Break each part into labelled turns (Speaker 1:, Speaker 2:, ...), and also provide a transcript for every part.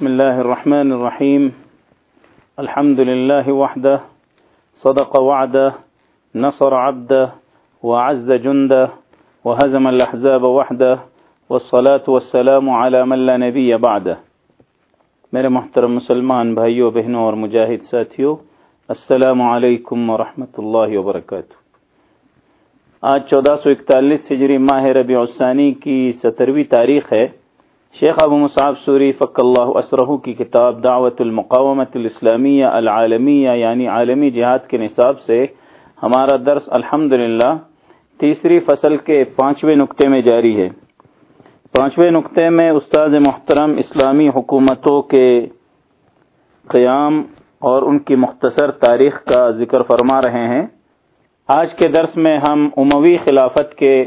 Speaker 1: بسم الله الرحمن الرحيم. الحمد لله وحده. صدق وعده. نصر عبده. وعز جنده. وهزم الأحزاب وحده. والصلاة والسلام على من لا نبي بعده. میرے محترم مسلمان بھائیوں بہنوں اور مجاہد ساتھیوں السلام علیکم ورحمۃ اللہ وبرکاتہ. آج چودہ سو اکتالیس ہجری ماہ ربیع الثانی کی سترویں تاریخ ہے۔ شیخ ابو مصعب سوری فق اللہ اسرہ کی کتاب دعوت المقامت الاسلامیہ العالمیہ یعنی عالمی جہاد کے نصاب سے ہمارا درس الحمد تیسری فصل کے پانچویں نقطے میں جاری ہے۔ پانچویں نقطے میں استاد محترم اسلامی حکومتوں کے قیام اور ان کی مختصر تاریخ کا ذکر فرما رہے ہیں۔ آج کے درس میں ہم اموی خلافت کے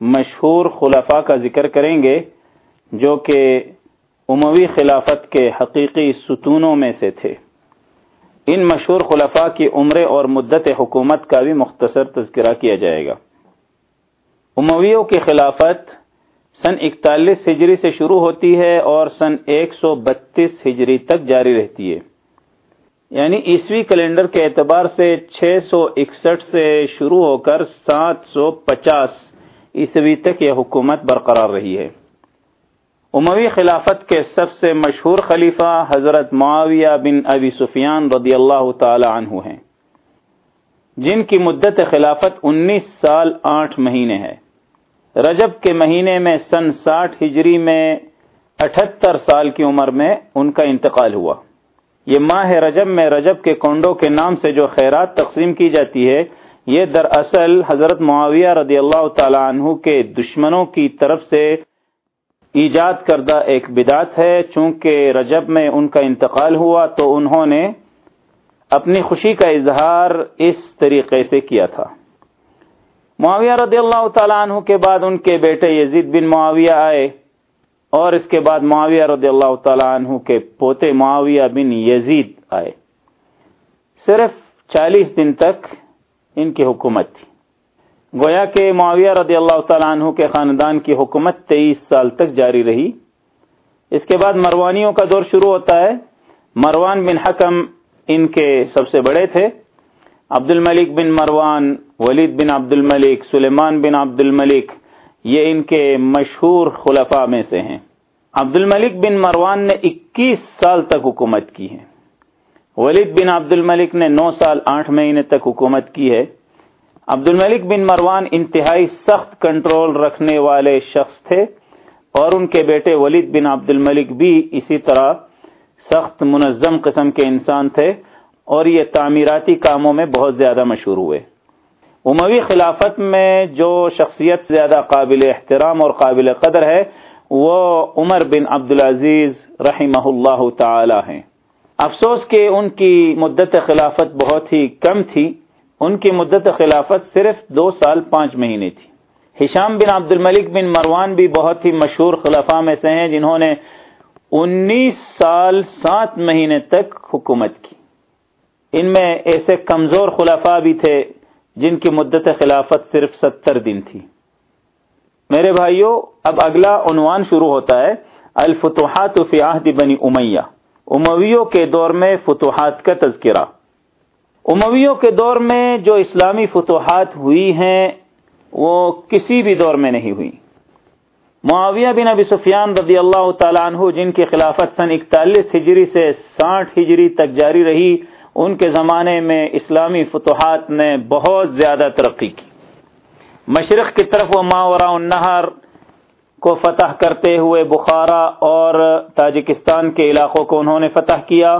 Speaker 1: مشہور خلفاء کا ذکر کریں گے۔ جو کہ اموی خلافت کے حقیقی ستونوں میں سے تھے۔ ان مشہور خلفاء کی عمر اور مدت حکومت کا بھی مختصر تذکرہ کیا جائے گا۔ امویوں کی خلافت سن اکتالیس ہجری سے شروع ہوتی ہے اور سن ایک سو بتیس ہجری تک جاری رہتی ہے۔ یعنی عیسوی کیلنڈر کے اعتبار سے چھ سو اکسٹھ سے شروع ہو کر سات سو پچاس عیسوی تک یہ حکومت برقرار رہی ہے۔ اموی خلافت کے سب سے مشہور خلیفہ حضرت معاویہ بن ابی سفیان رضی اللہ تعالی عنہ ہیں۔ جن کی مدت خلافت انیس سال آٹھ مہینے ہے۔ رجب کے مہینے میں سن ساٹھ ہجری میں اٹھہتر سال کی عمر میں ان کا انتقال ہوا۔ یہ ماہ رجب میں رجب کے کنڈوں کے نام سے جو خیرات تقسیم کی جاتی ہے، یہ دراصل حضرت معاویہ رضی اللہ تعالی عنہ کے دشمنوں کی طرف سے ایجاد کردہ ایک بدات ہے۔ چونکہ رجب میں ان کا انتقال ہوا تو انہوں نے اپنی خوشی کا اظہار اس طریقے سے کیا تھا۔ معاویہ رضی اللہ تعالیٰ عنہ کے بعد ان کے بیٹے یزید بن معاویہ آئے اور اس کے بعد معاویہ رضی اللہ تعالیٰ عنہ کے پوتے معاویہ بن یزید آئے۔ صرف چالیس دن تک ان کی حکومت تھی۔ گویا کہ معاویہ رضی اللہ تعالیٰ عنہ کے خاندان کی حکومت تیئیس سال تک جاری رہی۔ اس کے بعد مروانیوں کا دور شروع ہوتا ہے۔ مروان بن حکم ان کے سب سے بڑے تھے۔ عبد الملک بن مروان، ولید بن عبد الملک سلیمان بن عبد الملک یہ ان کے مشہور خلفاء میں سے ہیں۔ عبد الملک بن مروان نے اکیس سال تک حکومت کی ہے۔ ولید بن عبد الملک نے نو سال آٹھ مہینے تک حکومت کی ہے۔ عبد الملک بن مروان انتہائی سخت کنٹرول رکھنے والے شخص تھے اور ان کے بیٹے ولید بن عبد الملک بھی اسی طرح سخت منظم قسم کے انسان تھے اور یہ تعمیراتی کاموں میں بہت زیادہ مشہور ہوئے۔ اموی خلافت میں جو شخصیت زیادہ قابل احترام اور قابل قدر ہے، وہ عمر بن عبدالعزیز رحمہ اللہ تعالی ہیں۔ افسوس کہ ان کی مدت خلافت بہت ہی کم تھی ان کی مدت خلافت صرف دو سال پانچ مہینے تھی۔ ہشام بن عبد الملک بن مروان بھی بہت ہی مشہور خلافہ میں سے ہیں جنہوں نے انیس سال سات مہینے تک حکومت کی۔ ان میں ایسے کمزور خلافہ بھی تھے جن کی مدت خلافت صرف ستر دن تھی۔ میرے بھائیوں، اب اگلا عنوان شروع ہوتا ہے، الفتوحات فی عہد بنی امیہ۔ امویوں کے دور میں فتوحات کا تذکرہ۔ امویوں کے دور میں جو اسلامی فتوحات ہوئی ہیں، وہ کسی بھی دور میں نہیں ہوئی۔ معاویہ بن ابی سفیان رضی اللہ تعالیٰ عنہ، جن کی خلافت سن اکتالیس ہجری سے ساٹھ ہجری تک جاری رہی، ان کے زمانے میں اسلامی فتوحات نے بہت زیادہ ترقی کی۔ مشرق کی طرف وہ ماورا النہر کو فتح کرتے ہوئے بخارا اور تاجکستان کے علاقوں کو انہوں نے فتح کیا۔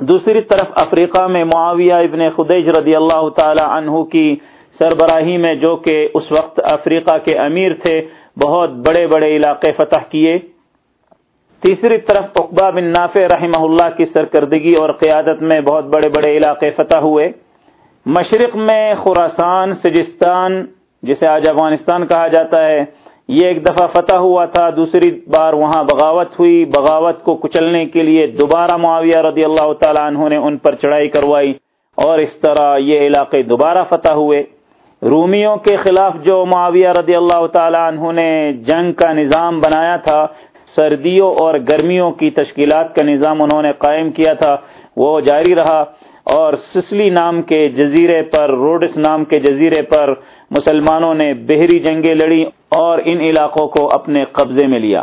Speaker 1: دوسری طرف افریقہ میں معاویہ ابن خدیج رضی اللہ تعالی عنہ کی سربراہی میں جو کہ اس وقت افریقہ کے امیر تھے، بہت بڑے بڑے علاقے فتح کیے۔ تیسری طرف اقبا بن نافع رحمہ اللہ کی سرکردگی اور قیادت میں بہت بڑے بڑے علاقے فتح ہوئے۔ مشرق میں خوراسان سجستان، جسے آج افغانستان کہا جاتا ہے یہ ایک دفعہ فتح ہوا تھا، دوسری بار وہاں بغاوت ہوئی۔ بغاوت کو کچلنے کے لیے دوبارہ معاویہ رضی اللہ تعالیٰ عنہ نے ان پر چڑھائی کروائی اور اس طرح یہ علاقے دوبارہ فتح ہوئے۔ رومیوں کے خلاف جو معاویہ رضی اللہ تعالیٰ عنہ نے جنگ کا نظام بنایا تھا، سردیوں اور گرمیوں کی تشکیلات کا نظام انہوں نے قائم کیا تھا، وہ جاری رہا۔ اور سسلی نام کے جزیرے پر، روڈس نام کے جزیرے پر مسلمانوں نے بحری جنگیں لڑی اور ان علاقوں کو اپنے قبضے میں لیا۔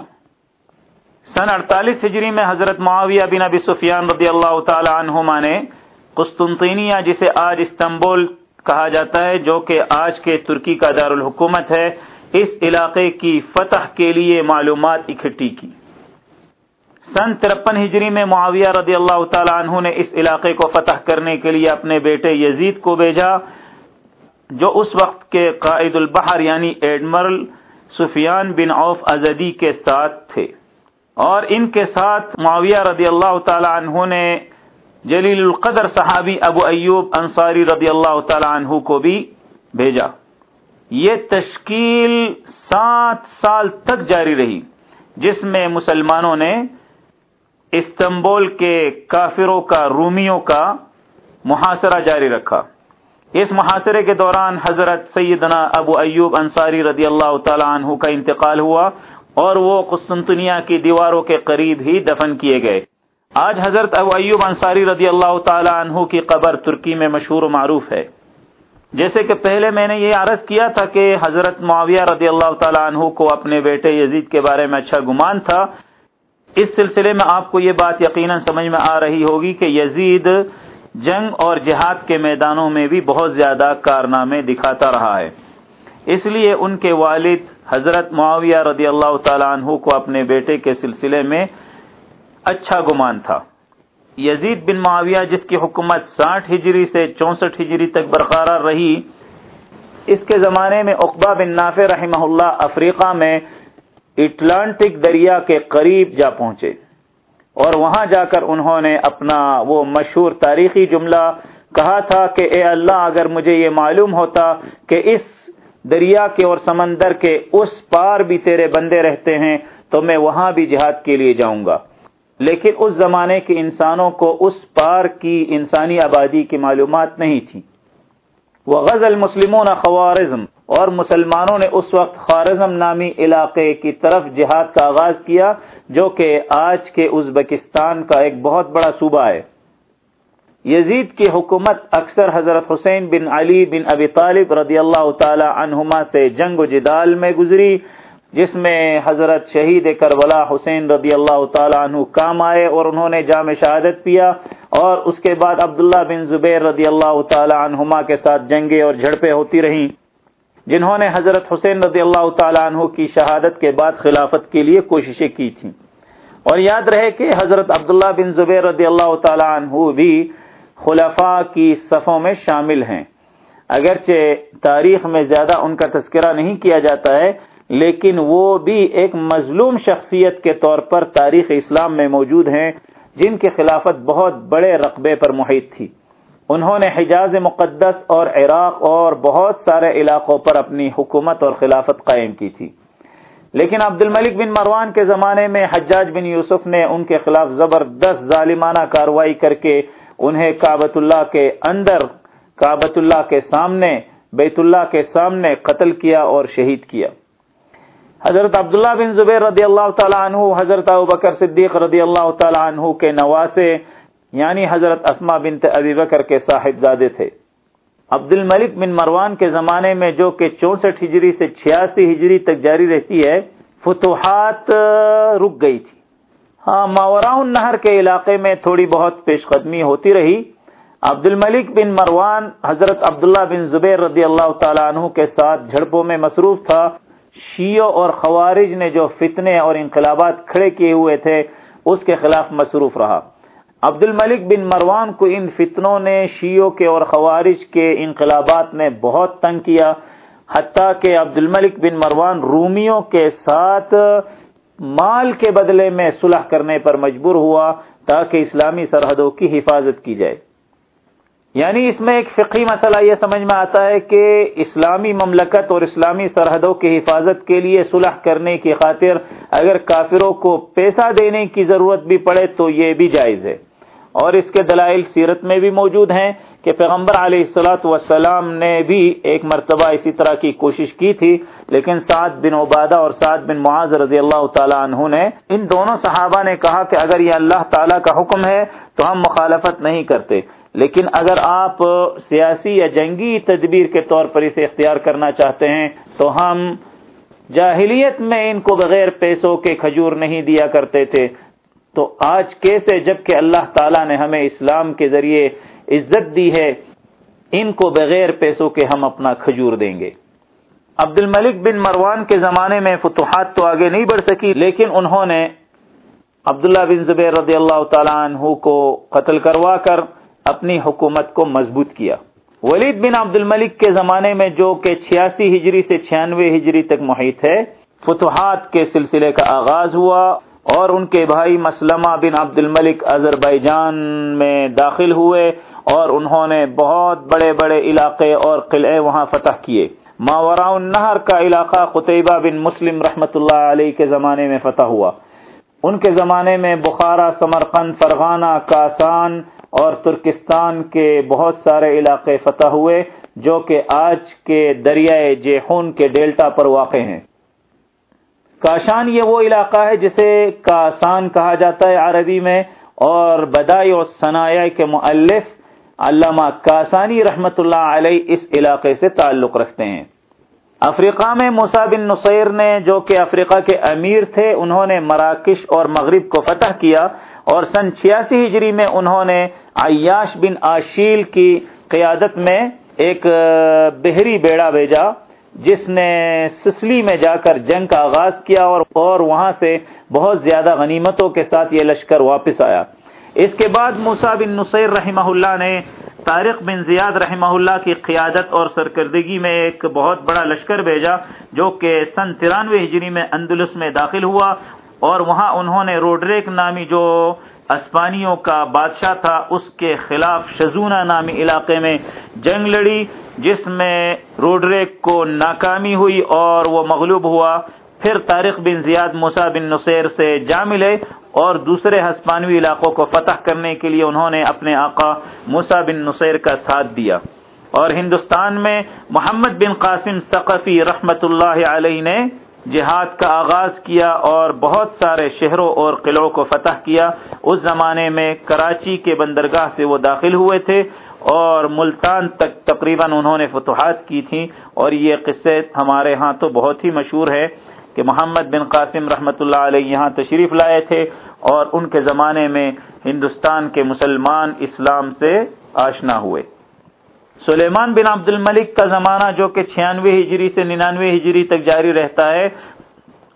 Speaker 1: سن اڑتالیس ہجری میں حضرت معاویہ بن ابی سفیان رضی اللہ تعالی عنہما نے قسطنطینیہ، جسے آج استنبول کہا جاتا ہے، جو کہ آج کے ترکی کا دارالحکومت ہے، اس علاقے کی فتح کے لیے معلومات اکٹھی کی۔ سن ترپن ہجری میں معاویہ رضی اللہ تعالی عنہ نے اس علاقے کو فتح کرنے کے لیے اپنے بیٹے یزید کو بھیجا، جو اس وقت کے قائد البحر یعنی ایڈمرل سفیان بن عوف ازدی کے ساتھ تھے۔ اور ان کے ساتھ معاویہ رضی اللہ تعالی عنہ نے جلیل القدر صحابی ابو ایوب انصاری رضی اللہ تعالی عنہ کو بھی بھیجا۔ یہ تشکیل سات سال تک جاری رہی، جس میں مسلمانوں نے استنبول کے کافروں کا، رومیوں کا محاصرہ جاری رکھا۔ اس محاصرے کے دوران حضرت سیدنا ابو ایوب انصاری رضی اللہ تعالی عنہ کا انتقال ہوا اور وہ قسطنطنیہ کی دیواروں کے قریب ہی دفن کیے گئے۔ آج حضرت ابو ایوب انصاری رضی اللہ تعالی عنہ کی قبر ترکی میں مشہور و معروف ہے۔ جیسے کہ پہلے میں نے یہ عرض کیا تھا کہ حضرت معاویہ رضی اللہ تعالی عنہ کو اپنے بیٹے یزید کے بارے میں اچھا گمان تھا۔ اس سلسلے میں آپ کو یہ بات یقیناً سمجھ میں آ رہی ہوگی کہ یزید جنگ اور جہاد کے میدانوں میں بھی بہت زیادہ کارنامے دکھاتا رہا ہے۔ اس لیے ان کے والد حضرت معاویہ رضی اللہ تعالیٰ عنہ کو اپنے بیٹے کے سلسلے میں اچھا گمان تھا۔ یزید بن معاویہ جس کی حکومت ساٹھ ہجری سے چونسٹھ ہجری تک برقرار رہی، اس کے زمانے میں اقبا بن نافع رحمہ اللہ افریقہ میں اٹلانٹک دریا کے قریب جا پہنچے۔ اور وہاں جا کر انہوں نے اپنا وہ مشہور تاریخی جملہ کہا تھا کہ اے اللہ، اگر مجھے یہ معلوم ہوتا کہ اس دریا کے اور سمندر کے اس پار بھی تیرے بندے رہتے ہیں، تو میں وہاں بھی جہاد کے لیے جاؤں گا۔ لیکن اس زمانے کے انسانوں کو اس پار کی انسانی آبادی کی معلومات نہیں تھی۔ وہ غزل مسلموں خوارزم، اور مسلمانوں نے اس وقت خوارزم نامی علاقے کی طرف جہاد کا آغاز کیا، جو کہ آج کے ازبکستان کا ایک بہت بڑا صوبہ ہے۔ یزید کی حکومت اکثر حضرت حسین بن علی بن ابی طالب رضی اللہ تعالی عنہما سے جنگ و جدال میں گزری، جس میں حضرت شہید کربلا حسین رضی اللہ تعالیٰ عنہ کام آئے اور انہوں نے جامع شہادت پیا۔ اور اس کے بعد عبداللہ بن زبیر رضی اللہ تعالیٰ عنہما کے ساتھ جنگیں اور جھڑپیں ہوتی رہیں، جنہوں نے حضرت حسین رضی اللہ تعالیٰ عنہ کی شہادت کے بعد خلافت کے لیے کوششیں کی تھیں۔ اور یاد رہے کہ حضرت عبداللہ بن زبیر رضی اللہ تعالیٰ عنہ بھی خلفاء کی صفوں میں شامل ہیں۔ اگرچہ تاریخ میں زیادہ ان کا تذکرہ نہیں کیا جاتا ہے، لیکن وہ بھی ایک مظلوم شخصیت کے طور پر تاریخ اسلام میں موجود ہیں۔ جن کی خلافت بہت بڑے رقبے پر محیط تھی۔ انہوں نے حجاز مقدس اور عراق اور بہت سارے علاقوں پر اپنی حکومت اور خلافت قائم کی تھی۔ لیکن عبد الملک بن مروان کے زمانے میں حجاج بن یوسف نے ان کے خلاف زبردست ظالمانہ کاروائی کر کے انہیں کابت اللہ کے اندر کابت اللہ کے سامنے، بیت اللہ کے سامنے قتل کیا اور شہید کیا۔ حضرت عبداللہ بن زبیر رضی اللہ تعالیٰ عنہ، حضرت بکر صدیق رضی اللہ تعالیٰ عنہ کے نواسے یعنی حضرت اسما بنت ابی بکر کے صاحب زادے تھے۔ عبد الملک بن مروان کے زمانے میں جو کہ چونسٹھ ہجری سے چھیاسی ہجری تک جاری رہتی ہے، فتوحات رک گئی تھی۔ ہاں ماورا نہر کے علاقے میں تھوڑی بہت پیش قدمی ہوتی رہی۔ عبد الملک بن مروان حضرت عبداللہ بن زبیر رضی اللہ تعالیٰ عنہ کے ساتھ جھڑپوں میں مصروف تھا۔ شیعوں اور خوارج نے جو فتنے اور انقلابات کھڑے کیے ہوئے تھے، اس کے خلاف مصروف رہا۔ عبد الملک بن مروان کو ان فتنوں نے شیعوں کے اور خوارج کے انقلابات نے بہت تنگ کیا۔ حتیٰ کہ عبد الملک بن مروان رومیوں کے ساتھ مال کے بدلے میں صلح کرنے پر مجبور ہوا تاکہ اسلامی سرحدوں کی حفاظت کی جائے۔ یعنی اس میں ایک فقی مسئلہ یہ سمجھ میں آتا ہے کہ اسلامی مملکت اور اسلامی سرحدوں کی حفاظت کے لیے صلح کرنے کی خاطر اگر کافروں کو پیسہ دینے کی ضرورت بھی پڑے تو یہ بھی جائز ہے۔ اور اس کے دلائل سیرت میں بھی موجود ہیں کہ پیغمبر علیہ السلاۃ وسلام نے بھی ایک مرتبہ اسی طرح کی کوشش کی تھی، لیکن سعد بن عبادہ اور سعد بن معاذ رضی اللہ تعالیٰ عنہ نے ان دونوں صحابہ نے کہا کہ اگر یہ اللہ تعالیٰ کا حکم ہے تو ہم مخالفت نہیں کرتے۔ لیکن اگر آپ سیاسی یا جنگی تدبیر کے طور پر اسے اختیار کرنا چاہتے ہیں، تو ہم جاہلیت میں ان کو بغیر پیسوں کے کھجور نہیں دیا کرتے تھے۔ تو آج کیسے جبکہ اللہ تعالیٰ نے ہمیں اسلام کے ذریعے عزت دی ہے، ان کو بغیر پیسوں کے ہم اپنا کھجور دیں گے۔ عبد الملک بن مروان کے زمانے میں فتوحات تو آگے نہیں بڑھ سکی، لیکن انہوں نے عبداللہ بن زبیر رضی اللہ تعالیٰ عنہ کو قتل کروا کر اپنی حکومت کو مضبوط کیا۔ ولید بن عبد الملک کے زمانے میں جو کہ چھیاسی ہجری سے چھیانوے ہجری تک محیط ہے، فتوحات کے سلسلے کا آغاز ہوا اور ان کے بھائی مسلمہ بن عبد الملک اظہر میں داخل ہوئے اور انہوں نے بہت بڑے بڑے علاقے اور قلعے وہاں فتح کیے۔ ماورا النہر کا علاقہ قطبہ بن مسلم رحمت اللہ علیہ کے زمانے میں فتح ہوا۔ ان کے زمانے میں بخارا، سمرقند، فرغانہ، کاسان اور ترکستان کے بہت سارے علاقے فتح ہوئے جو کہ آج کے دریائے جیحون کے ڈیلٹا پر واقع ہیں۔ کاشان یہ وہ علاقہ ہے جسے کاسان کہا جاتا ہے عربی میں اور بدائی اور ثنایا کے مؤلف علامہ کاسانی رحمت اللہ علیہ اس علاقے سے تعلق رکھتے ہیں۔ افریقہ میں موسا بن نصیر نے جو کہ افریقہ کے امیر تھے، انہوں نے مراکش اور مغرب کو فتح کیا اور سن چھیاسی ہجری میں انہوں نے عیاش بن آشیل کی قیادت میں ایک بحری بیڑا بھیجا، جس نے سسلی میں جا کر جنگ کا آغاز کیا اور اور وہاں سے بہت زیادہ غنیمتوں کے ساتھ یہ لشکر واپس آیا۔ اس کے بعد موسا بن نصیر رحمہ اللہ نے طارق بن زیاد رحمہ اللہ کی قیادت اور سرکردگی میں ایک بہت بڑا لشکر بھیجا، جو کہ سن ترانوے ہجری میں اندلس میں داخل ہوا اور وہاں انہوں نے روڈریک نامی جو اسپانیوں کا بادشاہ تھا، اس کے خلاف شزونا نامی علاقے میں جنگ لڑی، جس میں روڈریک کو ناکامی ہوئی اور وہ مغلوب ہوا۔ پھر طارق بن زیاد موسا بن نصیر سے جا ملے اور دوسرے ہسپانوی علاقوں کو فتح کرنے کے لیے انہوں نے اپنے آقا موسا بن نصیر کا ساتھ دیا۔ اور ہندوستان میں محمد بن قاسم ثقفی رحمت اللہ علیہ نے جہاد کا آغاز کیا اور بہت سارے شہروں اور قلعوں کو فتح کیا۔ اس زمانے میں کراچی کے بندرگاہ سے وہ داخل ہوئے تھے اور ملتان تک تقریباً انہوں نے فتوحات کی تھیں اور یہ قصے ہمارے ہاں تو بہت ہی مشہور ہے کہ محمد بن قاسم رحمت اللہ علیہ یہاں تشریف لائے تھے اور ان کے زمانے میں ہندوستان کے مسلمان اسلام سے آشنا ہوئے۔ سلیمان بن عبد الملک کا زمانہ جو کہ چھیانوے ہجری سے ننانوے ہجری تک جاری رہتا ہے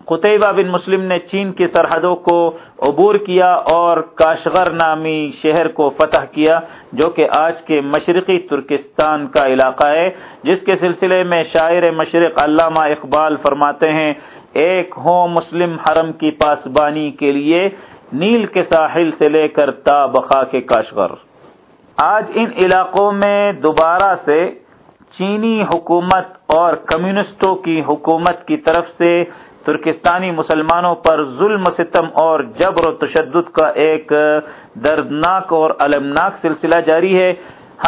Speaker 1: قطبہ بن مسلم نے چین کی سرحدوں کو عبور کیا اور کاشغر نامی شہر کو فتح کیا، جو کہ آج کے مشرقی ترکستان کا علاقہ ہے، جس کے سلسلے میں شاعر مشرق علامہ اقبال فرماتے ہیں ایک ہو مسلم حرم کی پاسبانی کے لیے نیل کے ساحل سے لے کر تا بخا کے کاشغر۔ آج ان علاقوں میں دوبارہ سے چینی حکومت اور کمیونسٹوں کی حکومت کی طرف سے ترکستانی مسلمانوں پر ظلم ستم اور جبر و تشدد کا ایک دردناک اور المناک سلسلہ جاری ہے۔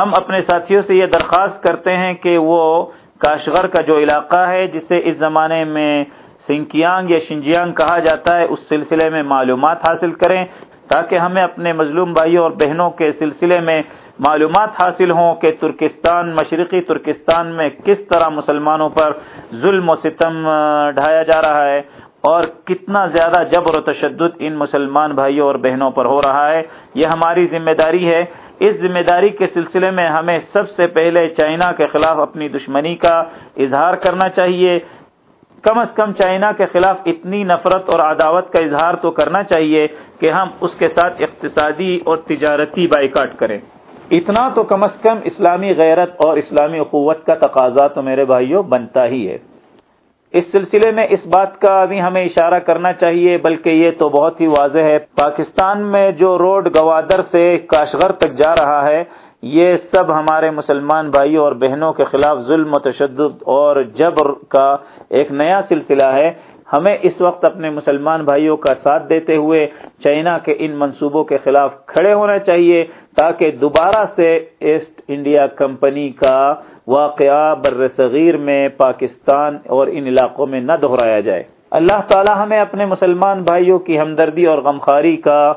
Speaker 1: ہم اپنے ساتھیوں سے یہ درخواست کرتے ہیں کہ وہ کاشغر کا جو علاقہ ہے، جسے اس زمانے میں سنکیانگ یا شنجیانگ کہا جاتا ہے، اس سلسلے میں معلومات حاصل کریں تاکہ ہمیں اپنے مظلوم بھائیوں اور بہنوں کے سلسلے میں معلومات حاصل ہوں کہ ترکستان، مشرقی ترکستان میں کس طرح مسلمانوں پر ظلم و ستم ڈھایا جا رہا ہے اور کتنا زیادہ جبر و تشدد ان مسلمان بھائیوں اور بہنوں پر ہو رہا ہے۔ یہ ہماری ذمہ داری ہے۔ اس ذمہ داری کے سلسلے میں ہمیں سب سے پہلے چائنا کے خلاف اپنی دشمنی کا اظہار کرنا چاہیے۔ کم از کم چائنا کے خلاف اتنی نفرت اور عداوت کا اظہار تو کرنا چاہیے کہ ہم اس کے ساتھ اقتصادی اور تجارتی بائیکاٹ کریں۔ اتنا تو کم از کم اسلامی غیرت اور اسلامی قوت کا تقاضا تو میرے بھائیوں بنتا ہی ہے۔ اس سلسلے میں اس بات کا بھی ہمیں اشارہ کرنا چاہیے، بلکہ یہ تو بہت ہی واضح ہے۔ پاکستان میں جو روڈ گوادر سے کاشغر تک جا رہا ہے یہ سب ہمارے مسلمان بھائیوں اور بہنوں کے خلاف ظلم و تشدد اور جبر کا ایک نیا سلسلہ ہے۔ ہمیں اس وقت اپنے مسلمان بھائیوں کا ساتھ دیتے ہوئے چائنا کے ان منصوبوں کے خلاف کھڑے ہونا چاہیے تاکہ دوبارہ سے ایسٹ انڈیا کمپنی کا واقعہ بر صغیر میں پاکستان اور ان علاقوں میں نہ دہرایا جائے۔ اللہ تعالی ہمیں اپنے مسلمان بھائیوں کی ہمدردی اور غمخاری کا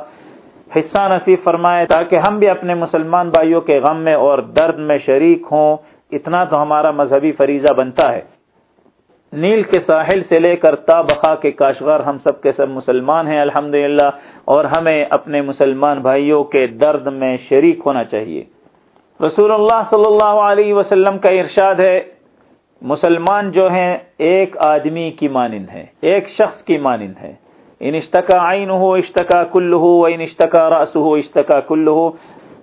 Speaker 1: حصہ نصیب فرمائے تاکہ ہم بھی اپنے مسلمان بھائیوں کے غم میں اور درد میں شریک ہوں۔ اتنا تو ہمارا مذہبی فریضہ بنتا ہے۔ نیل کے ساحل سے لے کر تا بخا کے کاشغار ہم سب کے سب مسلمان ہیں الحمد اور ہمیں اپنے مسلمان بھائیوں کے درد میں شریک ہونا چاہیے۔ رسول اللہ صلی اللہ علیہ وسلم کا ارشاد ہے، مسلمان جو ہیں، ایک آدمی کی مانند ہے ایک شخص کی مانند ہے ان اشتکا آئین ہو اشتکا کل ہو ان اشتکا رس ہو اشتکا کل ہو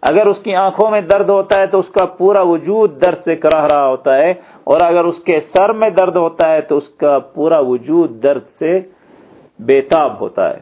Speaker 1: اگر اس کی آنکھوں میں درد ہوتا ہے تو اس کا پورا وجود درد سے کراہ رہا ہوتا ہے اور اگر اس کے سر میں درد ہوتا ہے تو اس کا پورا وجود درد سے بےتاب ہوتا ہے